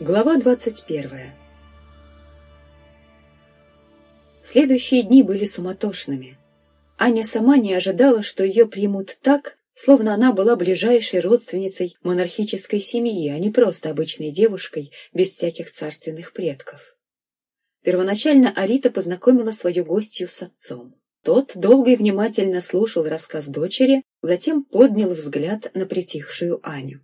Глава 21 Следующие дни были суматошными. Аня сама не ожидала, что ее примут так, словно она была ближайшей родственницей монархической семьи, а не просто обычной девушкой без всяких царственных предков. Первоначально Арита познакомила свою гостью с отцом. Тот долго и внимательно слушал рассказ дочери, затем поднял взгляд на притихшую Аню.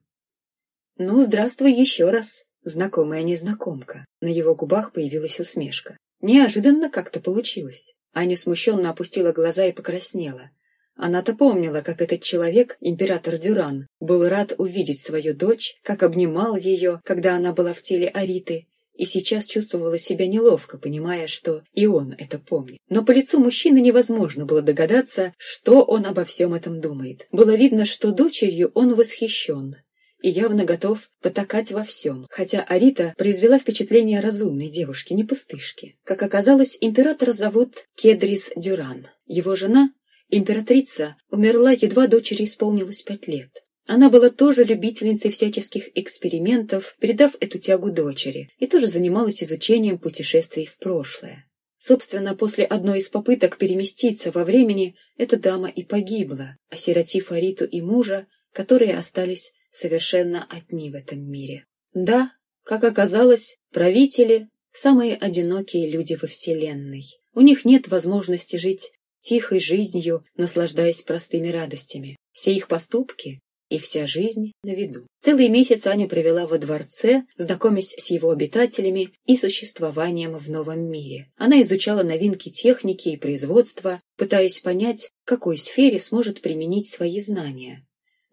«Ну, здравствуй еще раз, знакомая незнакомка». На его губах появилась усмешка. Неожиданно как-то получилось. Аня смущенно опустила глаза и покраснела. Она-то помнила, как этот человек, император Дюран, был рад увидеть свою дочь, как обнимал ее, когда она была в теле Ариты, и сейчас чувствовала себя неловко, понимая, что и он это помнит. Но по лицу мужчины невозможно было догадаться, что он обо всем этом думает. Было видно, что дочерью он восхищен и явно готов потакать во всем, хотя Арита произвела впечатление разумной девушки, не пустышки. Как оказалось, императора зовут Кедрис Дюран. Его жена, императрица, умерла, едва дочери исполнилось пять лет. Она была тоже любительницей всяческих экспериментов, передав эту тягу дочери, и тоже занималась изучением путешествий в прошлое. Собственно, после одной из попыток переместиться во времени, эта дама и погибла, осиротив Ариту и мужа, которые остались совершенно одни в этом мире. Да, как оказалось, правители – самые одинокие люди во Вселенной. У них нет возможности жить тихой жизнью, наслаждаясь простыми радостями. Все их поступки и вся жизнь на виду. Целый месяц Аня провела во дворце, знакомясь с его обитателями и существованием в новом мире. Она изучала новинки техники и производства, пытаясь понять, в какой сфере сможет применить свои знания.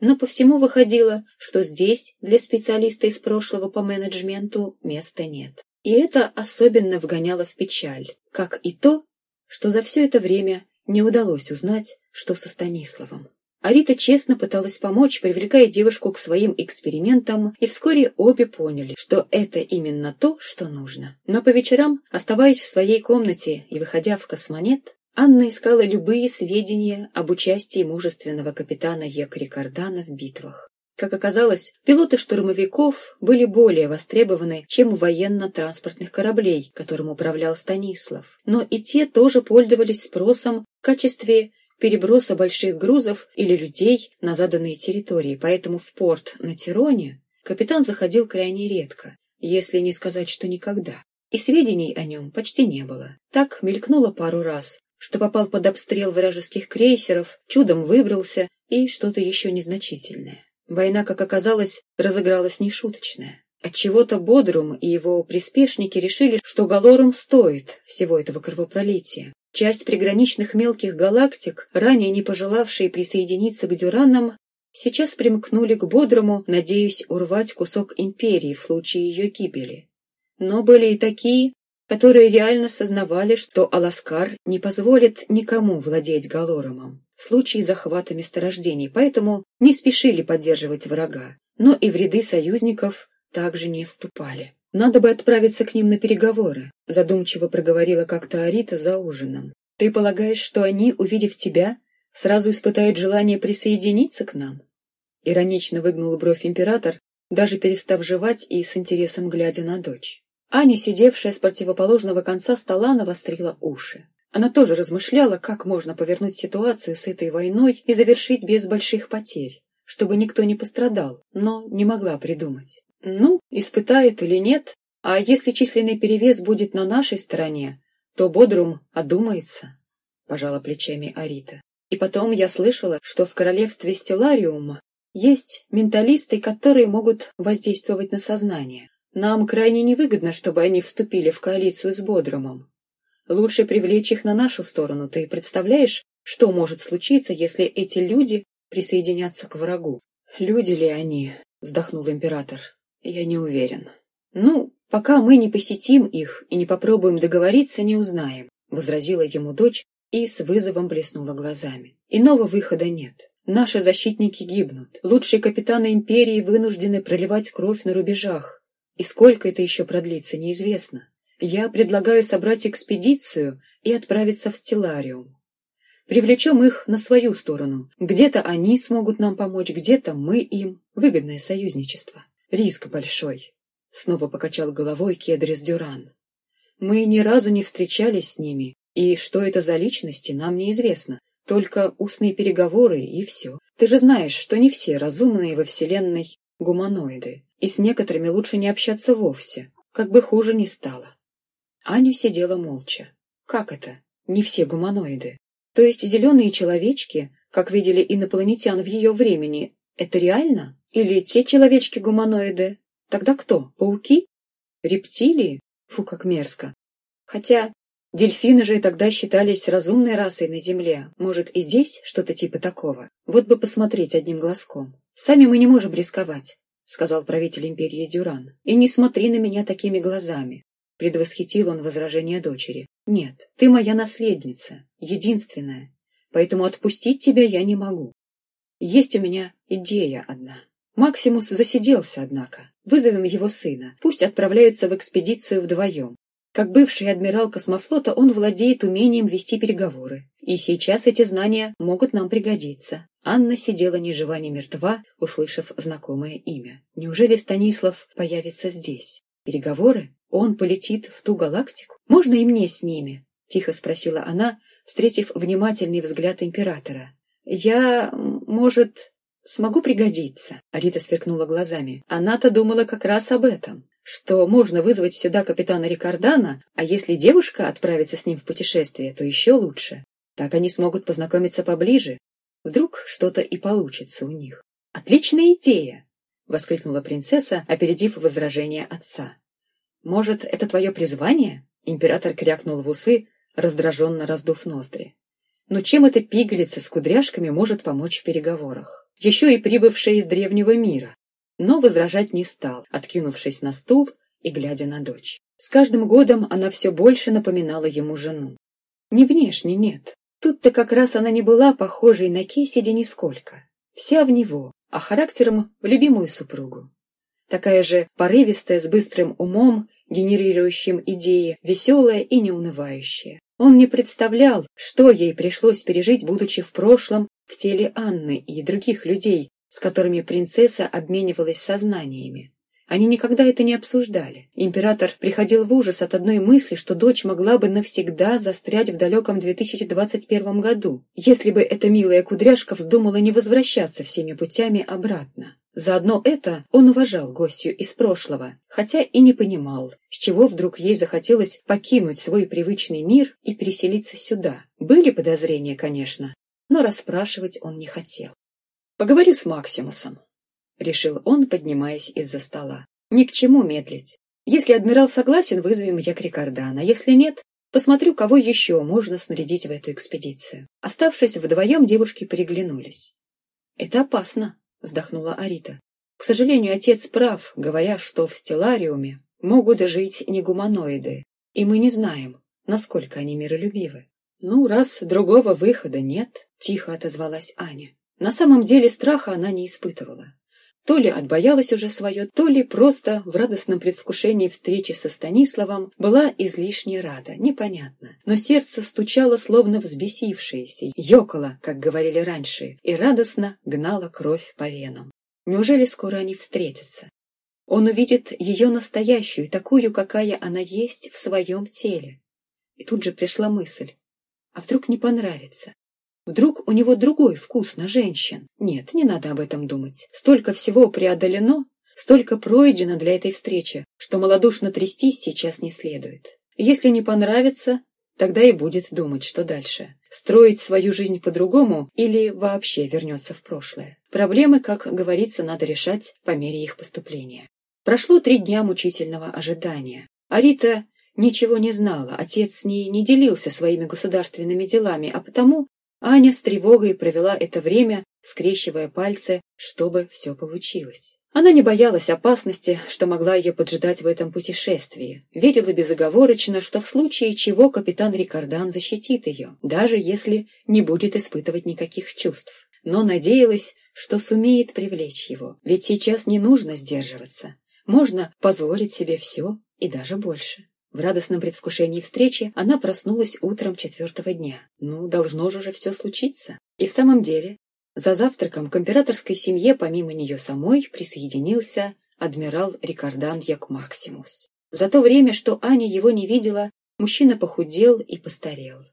Но по всему выходило, что здесь для специалиста из прошлого по менеджменту места нет. И это особенно вгоняло в печаль, как и то, что за все это время не удалось узнать, что со Станиславом. Арита честно пыталась помочь, привлекая девушку к своим экспериментам, и вскоре обе поняли, что это именно то, что нужно. Но по вечерам, оставаясь в своей комнате и выходя в космонет, Анна искала любые сведения об участии мужественного капитана Якри Кардана в битвах. Как оказалось, пилоты штурмовиков были более востребованы, чем военно-транспортных кораблей, которым управлял Станислав. Но и те тоже пользовались спросом в качестве переброса больших грузов или людей на заданные территории, поэтому в порт на Тироне капитан заходил крайне редко, если не сказать, что никогда. И сведений о нем почти не было. Так мелькнуло пару раз, что попал под обстрел вражеских крейсеров, чудом выбрался и что-то еще незначительное. Война, как оказалось, разыгралась нешуточная. Отчего-то Бодрум и его приспешники решили, что Галорум стоит всего этого кровопролития. Часть приграничных мелких галактик, ранее не пожелавшие присоединиться к Дюранам, сейчас примкнули к Бодрому, надеясь урвать кусок империи в случае ее гибели. Но были и такие, которые реально сознавали, что Аласкар не позволит никому владеть Галоромом в случае захвата месторождений, поэтому не спешили поддерживать врага, но и в ряды союзников также не вступали. «Надо бы отправиться к ним на переговоры», — задумчиво проговорила как-то Арита за ужином. «Ты полагаешь, что они, увидев тебя, сразу испытают желание присоединиться к нам?» Иронично выгнул бровь император, даже перестав жевать и с интересом глядя на дочь. Аня, сидевшая с противоположного конца стола, навострила уши. Она тоже размышляла, как можно повернуть ситуацию с этой войной и завершить без больших потерь, чтобы никто не пострадал, но не могла придумать. Ну, испытают или нет, а если численный перевес будет на нашей стороне, то Бодрум одумается, — пожала плечами Арита. И потом я слышала, что в королевстве Стеллариума есть менталисты, которые могут воздействовать на сознание. Нам крайне невыгодно, чтобы они вступили в коалицию с Бодрумом. Лучше привлечь их на нашу сторону. Ты представляешь, что может случиться, если эти люди присоединятся к врагу? Люди ли они? Вздохнул император. Я не уверен. Ну, пока мы не посетим их и не попробуем договориться, не узнаем, возразила ему дочь и с вызовом блеснула глазами. Иного выхода нет. Наши защитники гибнут. Лучшие капитаны империи вынуждены проливать кровь на рубежах. И сколько это еще продлится, неизвестно. Я предлагаю собрать экспедицию и отправиться в Стеллариум. Привлечем их на свою сторону. Где-то они смогут нам помочь, где-то мы им. Выгодное союзничество. Риск большой. снова покачал головой Кедрис Дюран. Мы ни разу не встречались с ними, и что это за личности, нам неизвестно. Только устные переговоры и все. Ты же знаешь, что не все разумные во Вселенной гуманоиды, и с некоторыми лучше не общаться вовсе, как бы хуже ни стало. Аня сидела молча. Как это? Не все гуманоиды. То есть зеленые человечки, как видели инопланетян в ее времени, это реально? Или те человечки-гуманоиды? Тогда кто? Пауки? Рептилии? Фу, как мерзко. Хотя дельфины же тогда считались разумной расой на Земле. Может, и здесь что-то типа такого? Вот бы посмотреть одним глазком. Сами мы не можем рисковать, сказал правитель империи Дюран. И не смотри на меня такими глазами. Предвосхитил он возражение дочери. «Нет, ты моя наследница, единственная, поэтому отпустить тебя я не могу. Есть у меня идея одна. Максимус засиделся, однако. Вызовем его сына. Пусть отправляются в экспедицию вдвоем. Как бывший адмирал космофлота он владеет умением вести переговоры. И сейчас эти знания могут нам пригодиться. Анна сидела ни жива, ни мертва, услышав знакомое имя. Неужели Станислав появится здесь? Переговоры? Он полетит в ту галактику? Можно и мне с ними? Тихо спросила она, встретив внимательный взгляд императора. Я, может, смогу пригодиться? Арита сверкнула глазами. Она-то думала как раз об этом что можно вызвать сюда капитана Рикардана, а если девушка отправится с ним в путешествие, то еще лучше. Так они смогут познакомиться поближе. Вдруг что-то и получится у них. «Отличная идея!» — воскликнула принцесса, опередив возражение отца. «Может, это твое призвание?» Император крякнул в усы, раздраженно раздув ноздри. «Но чем эта пигалица с кудряшками может помочь в переговорах? Еще и прибывшая из древнего мира!» Но возражать не стал, откинувшись на стул и глядя на дочь. С каждым годом она все больше напоминала ему жену. Не внешне, нет. Тут-то как раз она не была похожей на Кесиди нисколько. Вся в него, а характером в любимую супругу. Такая же порывистая, с быстрым умом генерирующим идеи, веселая и неунывающая. Он не представлял, что ей пришлось пережить, будучи в прошлом в теле Анны и других людей, с которыми принцесса обменивалась сознаниями. Они никогда это не обсуждали. Император приходил в ужас от одной мысли, что дочь могла бы навсегда застрять в далеком 2021 году, если бы эта милая кудряшка вздумала не возвращаться всеми путями обратно. Заодно это он уважал гостью из прошлого, хотя и не понимал, с чего вдруг ей захотелось покинуть свой привычный мир и переселиться сюда. Были подозрения, конечно, но расспрашивать он не хотел. «Поговорю с Максимусом», — решил он, поднимаясь из-за стола. «Ни к чему медлить. Если адмирал согласен, вызовем Якрикардана. Если нет, посмотрю, кого еще можно снарядить в эту экспедицию». Оставшись вдвоем, девушки переглянулись. «Это опасно», вздохнула Арита. К сожалению, отец прав, говоря, что в стеллариуме могут жить не гуманоиды, и мы не знаем, насколько они миролюбивы. Ну, раз другого выхода нет, тихо отозвалась Аня. На самом деле страха она не испытывала. То ли отбоялась уже свое, то ли просто в радостном предвкушении встречи со Станиславом была излишне рада, непонятно. Но сердце стучало, словно взбесившееся, ёкало, как говорили раньше, и радостно гнало кровь по венам. Неужели скоро они встретятся? Он увидит ее настоящую, такую, какая она есть в своем теле. И тут же пришла мысль, а вдруг не понравится? Вдруг у него другой вкус на женщин? Нет, не надо об этом думать. Столько всего преодолено, столько пройдено для этой встречи, что малодушно трястись сейчас не следует. Если не понравится, тогда и будет думать, что дальше. Строить свою жизнь по-другому или вообще вернется в прошлое. Проблемы, как говорится, надо решать по мере их поступления. Прошло три дня мучительного ожидания. Арита ничего не знала, отец с ней не делился своими государственными делами, а потому Аня с тревогой провела это время, скрещивая пальцы, чтобы все получилось. Она не боялась опасности, что могла ее поджидать в этом путешествии. Верила безоговорочно, что в случае чего капитан Рикардан защитит ее, даже если не будет испытывать никаких чувств. Но надеялась, что сумеет привлечь его, ведь сейчас не нужно сдерживаться. Можно позволить себе все и даже больше. В радостном предвкушении встречи она проснулась утром четвертого дня. Ну, должно же уже все случиться. И в самом деле, за завтраком к императорской семье помимо нее самой присоединился адмирал Рикардан Як Максимус. За то время, что Аня его не видела, мужчина похудел и постарел.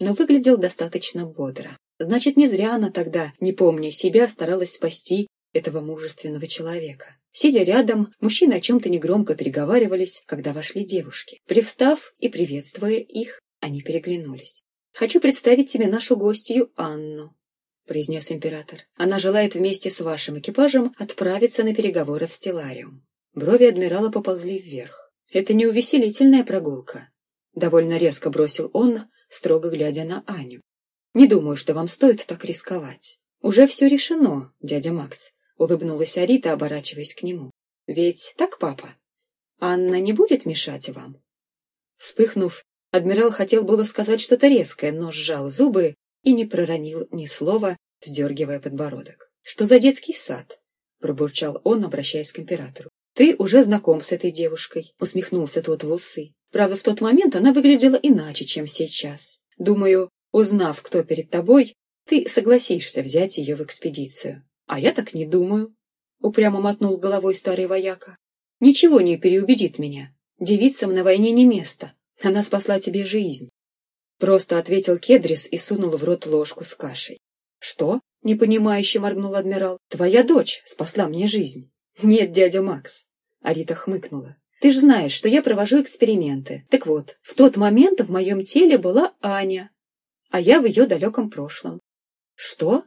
Но выглядел достаточно бодро. Значит, не зря она тогда, не помня себя, старалась спасти этого мужественного человека. Сидя рядом, мужчины о чем-то негромко переговаривались, когда вошли девушки. Привстав и приветствуя их, они переглянулись. «Хочу представить тебе нашу гостью Анну», — произнес император. «Она желает вместе с вашим экипажем отправиться на переговоры в Стеллариум». Брови адмирала поползли вверх. «Это не увеселительная прогулка», — довольно резко бросил он, строго глядя на Аню. «Не думаю, что вам стоит так рисковать. Уже все решено, дядя Макс улыбнулась Арита, оборачиваясь к нему. Ведь так, папа? Анна не будет мешать вам? Вспыхнув, адмирал хотел было сказать что-то резкое, но сжал зубы и не проронил ни слова, вздергивая подбородок. «Что за детский сад?» — пробурчал он, обращаясь к императору. «Ты уже знаком с этой девушкой», — усмехнулся тот в усы. «Правда, в тот момент она выглядела иначе, чем сейчас. Думаю, узнав, кто перед тобой, ты согласишься взять ее в экспедицию. «А я так не думаю», — упрямо мотнул головой старый вояка. «Ничего не переубедит меня. Девицам на войне не место. Она спасла тебе жизнь». Просто ответил Кедрис и сунул в рот ложку с кашей. «Что?» — непонимающе моргнул адмирал. «Твоя дочь спасла мне жизнь». «Нет, дядя Макс», — Арита хмыкнула. «Ты ж знаешь, что я провожу эксперименты. Так вот, в тот момент в моем теле была Аня, а я в ее далеком прошлом». «Что?»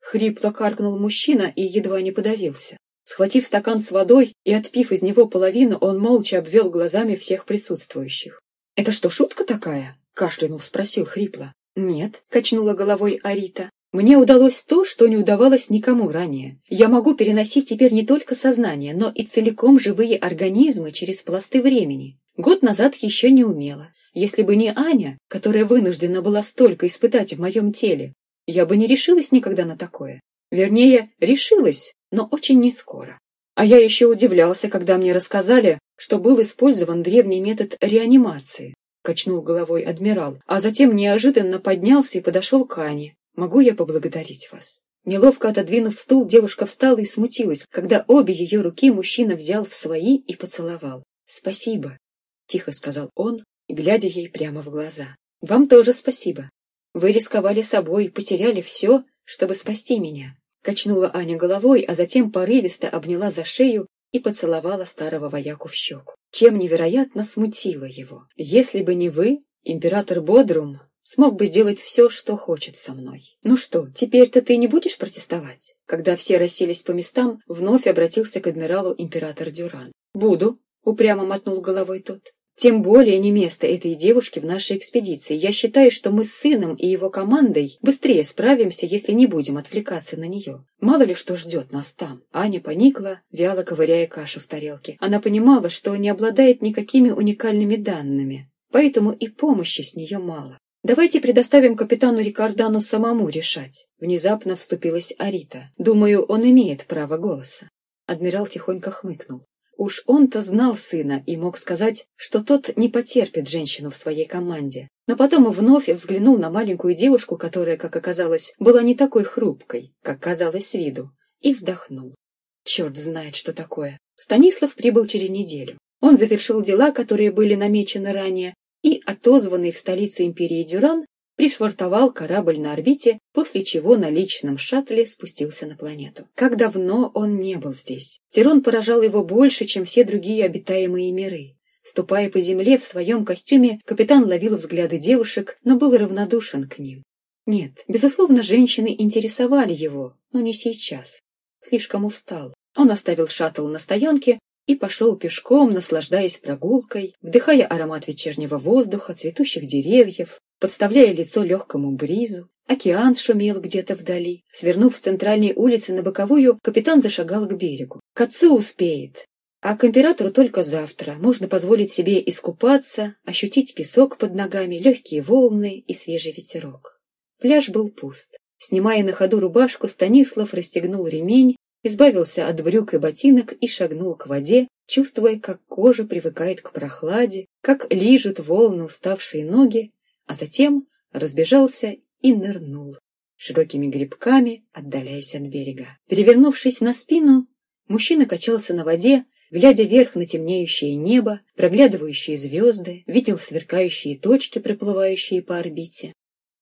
Хрипло каркнул мужчина и едва не подавился. Схватив стакан с водой и отпив из него половину, он молча обвел глазами всех присутствующих. «Это что, шутка такая?» — кашлянув спросил хрипло. «Нет», — качнула головой Арита. «Мне удалось то, что не удавалось никому ранее. Я могу переносить теперь не только сознание, но и целиком живые организмы через пласты времени. Год назад еще не умела. Если бы не Аня, которая вынуждена была столько испытать в моем теле, я бы не решилась никогда на такое. Вернее, решилась, но очень не скоро. А я еще удивлялся, когда мне рассказали, что был использован древний метод реанимации. Качнул головой адмирал, а затем неожиданно поднялся и подошел к Ане. «Могу я поблагодарить вас?» Неловко отодвинув стул, девушка встала и смутилась, когда обе ее руки мужчина взял в свои и поцеловал. «Спасибо», — тихо сказал он, глядя ей прямо в глаза. «Вам тоже спасибо. Вы рисковали собой, потеряли все, чтобы спасти меня. Качнула Аня головой, а затем порывисто обняла за шею и поцеловала старого вояку в щеку. Чем невероятно смутило его. Если бы не вы, император Бодрум смог бы сделать все, что хочет со мной. Ну что, теперь-то ты не будешь протестовать? Когда все расселись по местам, вновь обратился к адмиралу император Дюран. Буду, упрямо мотнул головой тот. Тем более не место этой девушки в нашей экспедиции. Я считаю, что мы с сыном и его командой быстрее справимся, если не будем отвлекаться на нее. Мало ли что ждет нас там. Аня поникла, вяло ковыряя кашу в тарелке. Она понимала, что не обладает никакими уникальными данными, поэтому и помощи с нее мало. «Давайте предоставим капитану Рикардану самому решать», — внезапно вступилась Арита. «Думаю, он имеет право голоса». Адмирал тихонько хмыкнул. Уж он-то знал сына и мог сказать, что тот не потерпит женщину в своей команде. Но потом вновь взглянул на маленькую девушку, которая, как оказалось, была не такой хрупкой, как казалось с виду, и вздохнул. Черт знает, что такое. Станислав прибыл через неделю. Он завершил дела, которые были намечены ранее, и, отозванный в столицу империи Дюран, пришвартовал корабль на орбите, после чего на личном шаттле спустился на планету. Как давно он не был здесь. Тирон поражал его больше, чем все другие обитаемые миры. Ступая по земле в своем костюме, капитан ловил взгляды девушек, но был равнодушен к ним. Нет, безусловно, женщины интересовали его, но не сейчас. Слишком устал. Он оставил шаттл на стоянке и пошел пешком, наслаждаясь прогулкой, вдыхая аромат вечернего воздуха, цветущих деревьев, подставляя лицо легкому бризу. Океан шумел где-то вдали. Свернув с центральной улицы на боковую, капитан зашагал к берегу. К отцу успеет. А к императору только завтра. Можно позволить себе искупаться, ощутить песок под ногами, легкие волны и свежий ветерок. Пляж был пуст. Снимая на ходу рубашку, Станислав расстегнул ремень, избавился от брюк и ботинок и шагнул к воде, чувствуя, как кожа привыкает к прохладе, как лижут волны уставшие ноги, а затем разбежался и нырнул, широкими грибками отдаляясь от берега. Перевернувшись на спину, Мужчина качался на воде, глядя вверх на темнеющее небо, проглядывающие звезды, видел сверкающие точки, проплывающие по орбите.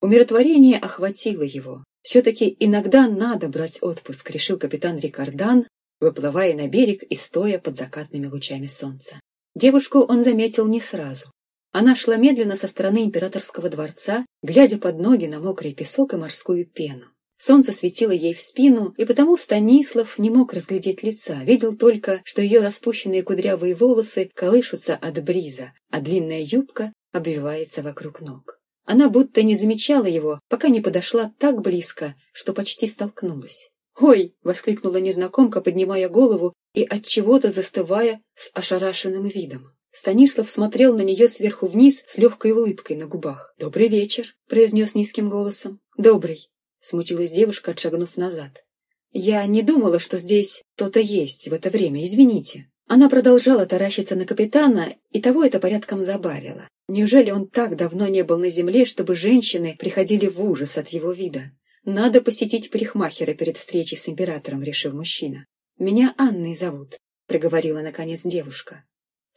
Умиротворение охватило его. Все-таки иногда надо брать отпуск, решил капитан Рикардан, выплывая на берег и стоя под закатными лучами солнца. Девушку он заметил не сразу. Она шла медленно со стороны императорского дворца, глядя под ноги на мокрый песок и морскую пену. Солнце светило ей в спину, и потому Станислав не мог разглядеть лица, видел только, что ее распущенные кудрявые волосы колышутся от бриза, а длинная юбка обвивается вокруг ног. Она будто не замечала его, пока не подошла так близко, что почти столкнулась. «Ой!» — воскликнула незнакомка, поднимая голову и от чего-то застывая с ошарашенным видом. Станислав смотрел на нее сверху вниз с легкой улыбкой на губах. «Добрый вечер», — произнес низким голосом. «Добрый», — смутилась девушка, отшагнув назад. «Я не думала, что здесь кто-то есть в это время, извините». Она продолжала таращиться на капитана, и того это порядком забавило. Неужели он так давно не был на земле, чтобы женщины приходили в ужас от его вида? Надо посетить парикмахера перед встречей с императором, решил мужчина. «Меня Анной зовут», — проговорила наконец девушка.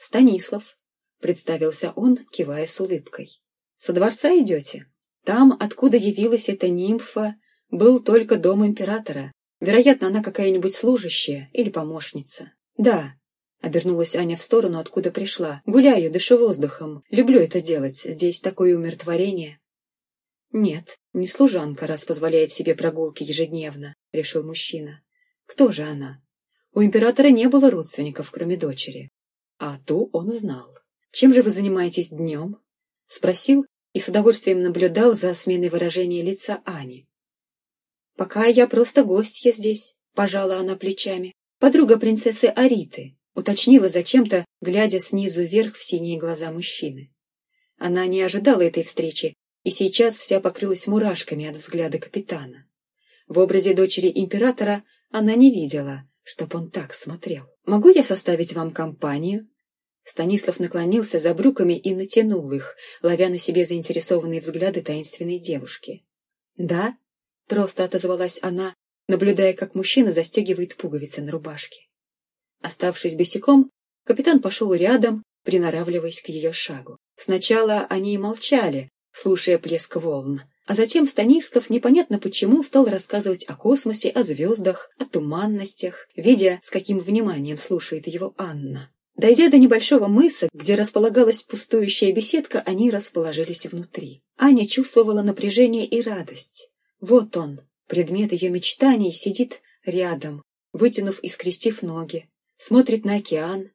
«Станислав», — представился он, кивая с улыбкой. «Со дворца идете? Там, откуда явилась эта нимфа, был только дом императора. Вероятно, она какая-нибудь служащая или помощница. Да, Обернулась Аня в сторону, откуда пришла. «Гуляю, дышу воздухом. Люблю это делать. Здесь такое умиротворение». «Нет, не служанка, раз позволяет себе прогулки ежедневно», — решил мужчина. «Кто же она?» У императора не было родственников, кроме дочери. А ту он знал. «Чем же вы занимаетесь днем?» — спросил и с удовольствием наблюдал за сменой выражения лица Ани. «Пока я просто гостья здесь», — пожала она плечами. «Подруга принцессы Ариты», — уточнила зачем-то, глядя снизу вверх в синие глаза мужчины. Она не ожидала этой встречи, и сейчас вся покрылась мурашками от взгляда капитана. В образе дочери императора она не видела, чтоб он так смотрел. «Могу я составить вам компанию?» Станислав наклонился за брюками и натянул их, ловя на себе заинтересованные взгляды таинственной девушки. «Да?» — просто отозвалась она, наблюдая, как мужчина застегивает пуговицы на рубашке. Оставшись босиком, капитан пошел рядом, приноравливаясь к ее шагу. Сначала они молчали, слушая плеск волн, а затем Станислав непонятно почему стал рассказывать о космосе, о звездах, о туманностях, видя, с каким вниманием слушает его Анна. Дойдя до небольшого мыса, где располагалась пустующая беседка, они расположились внутри. Аня чувствовала напряжение и радость. Вот он, предмет ее мечтаний, сидит рядом, вытянув и скрестив ноги, смотрит на океан.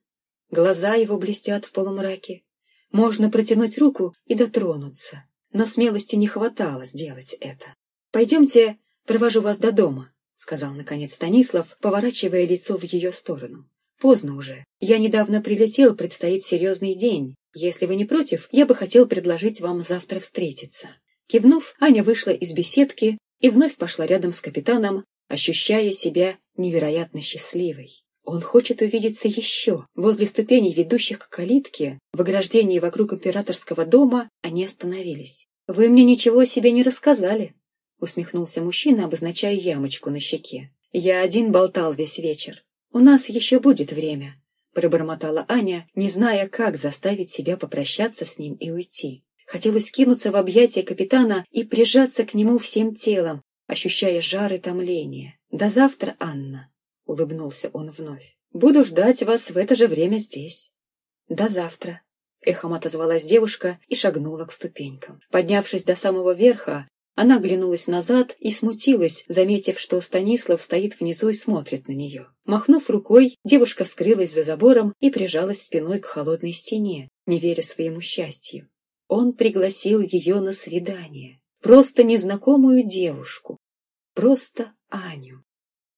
Глаза его блестят в полумраке. Можно протянуть руку и дотронуться но смелости не хватало сделать это. «Пойдемте, провожу вас до дома», — сказал наконец Станислав, поворачивая лицо в ее сторону. «Поздно уже. Я недавно прилетел, предстоит серьезный день. Если вы не против, я бы хотел предложить вам завтра встретиться». Кивнув, Аня вышла из беседки и вновь пошла рядом с капитаном, ощущая себя невероятно счастливой. Он хочет увидеться еще. Возле ступеней, ведущих к калитке, в ограждении вокруг императорского дома, они остановились. «Вы мне ничего о себе не рассказали», — усмехнулся мужчина, обозначая ямочку на щеке. «Я один болтал весь вечер. У нас еще будет время», — пробормотала Аня, не зная, как заставить себя попрощаться с ним и уйти. Хотелось кинуться в объятия капитана и прижаться к нему всем телом, ощущая жар и томление. «До завтра, Анна», — улыбнулся он вновь. «Буду ждать вас в это же время здесь». «До завтра», — эхом отозвалась девушка и шагнула к ступенькам. Поднявшись до самого верха, она оглянулась назад и смутилась, заметив, что Станислав стоит внизу и смотрит на нее. Махнув рукой, девушка скрылась за забором и прижалась спиной к холодной стене, не веря своему счастью. Он пригласил ее на свидание. Просто незнакомую девушку. Просто Аню.